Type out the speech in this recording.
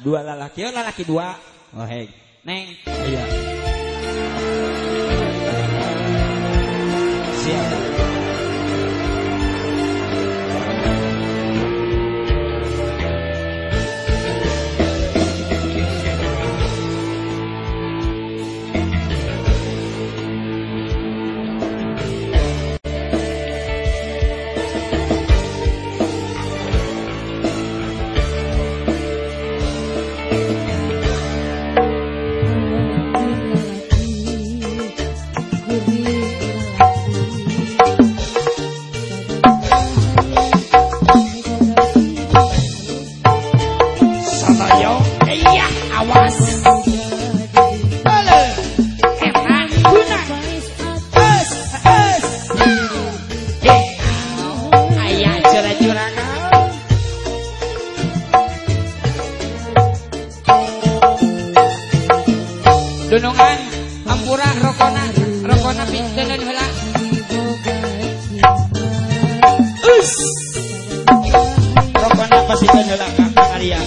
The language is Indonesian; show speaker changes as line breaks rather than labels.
Dua lalaki, oh lalaki dua. Oh hei, neng. Iya. Ampura Rokona Rokona pinteun heula Us Rokona pasikeun heula ka kalian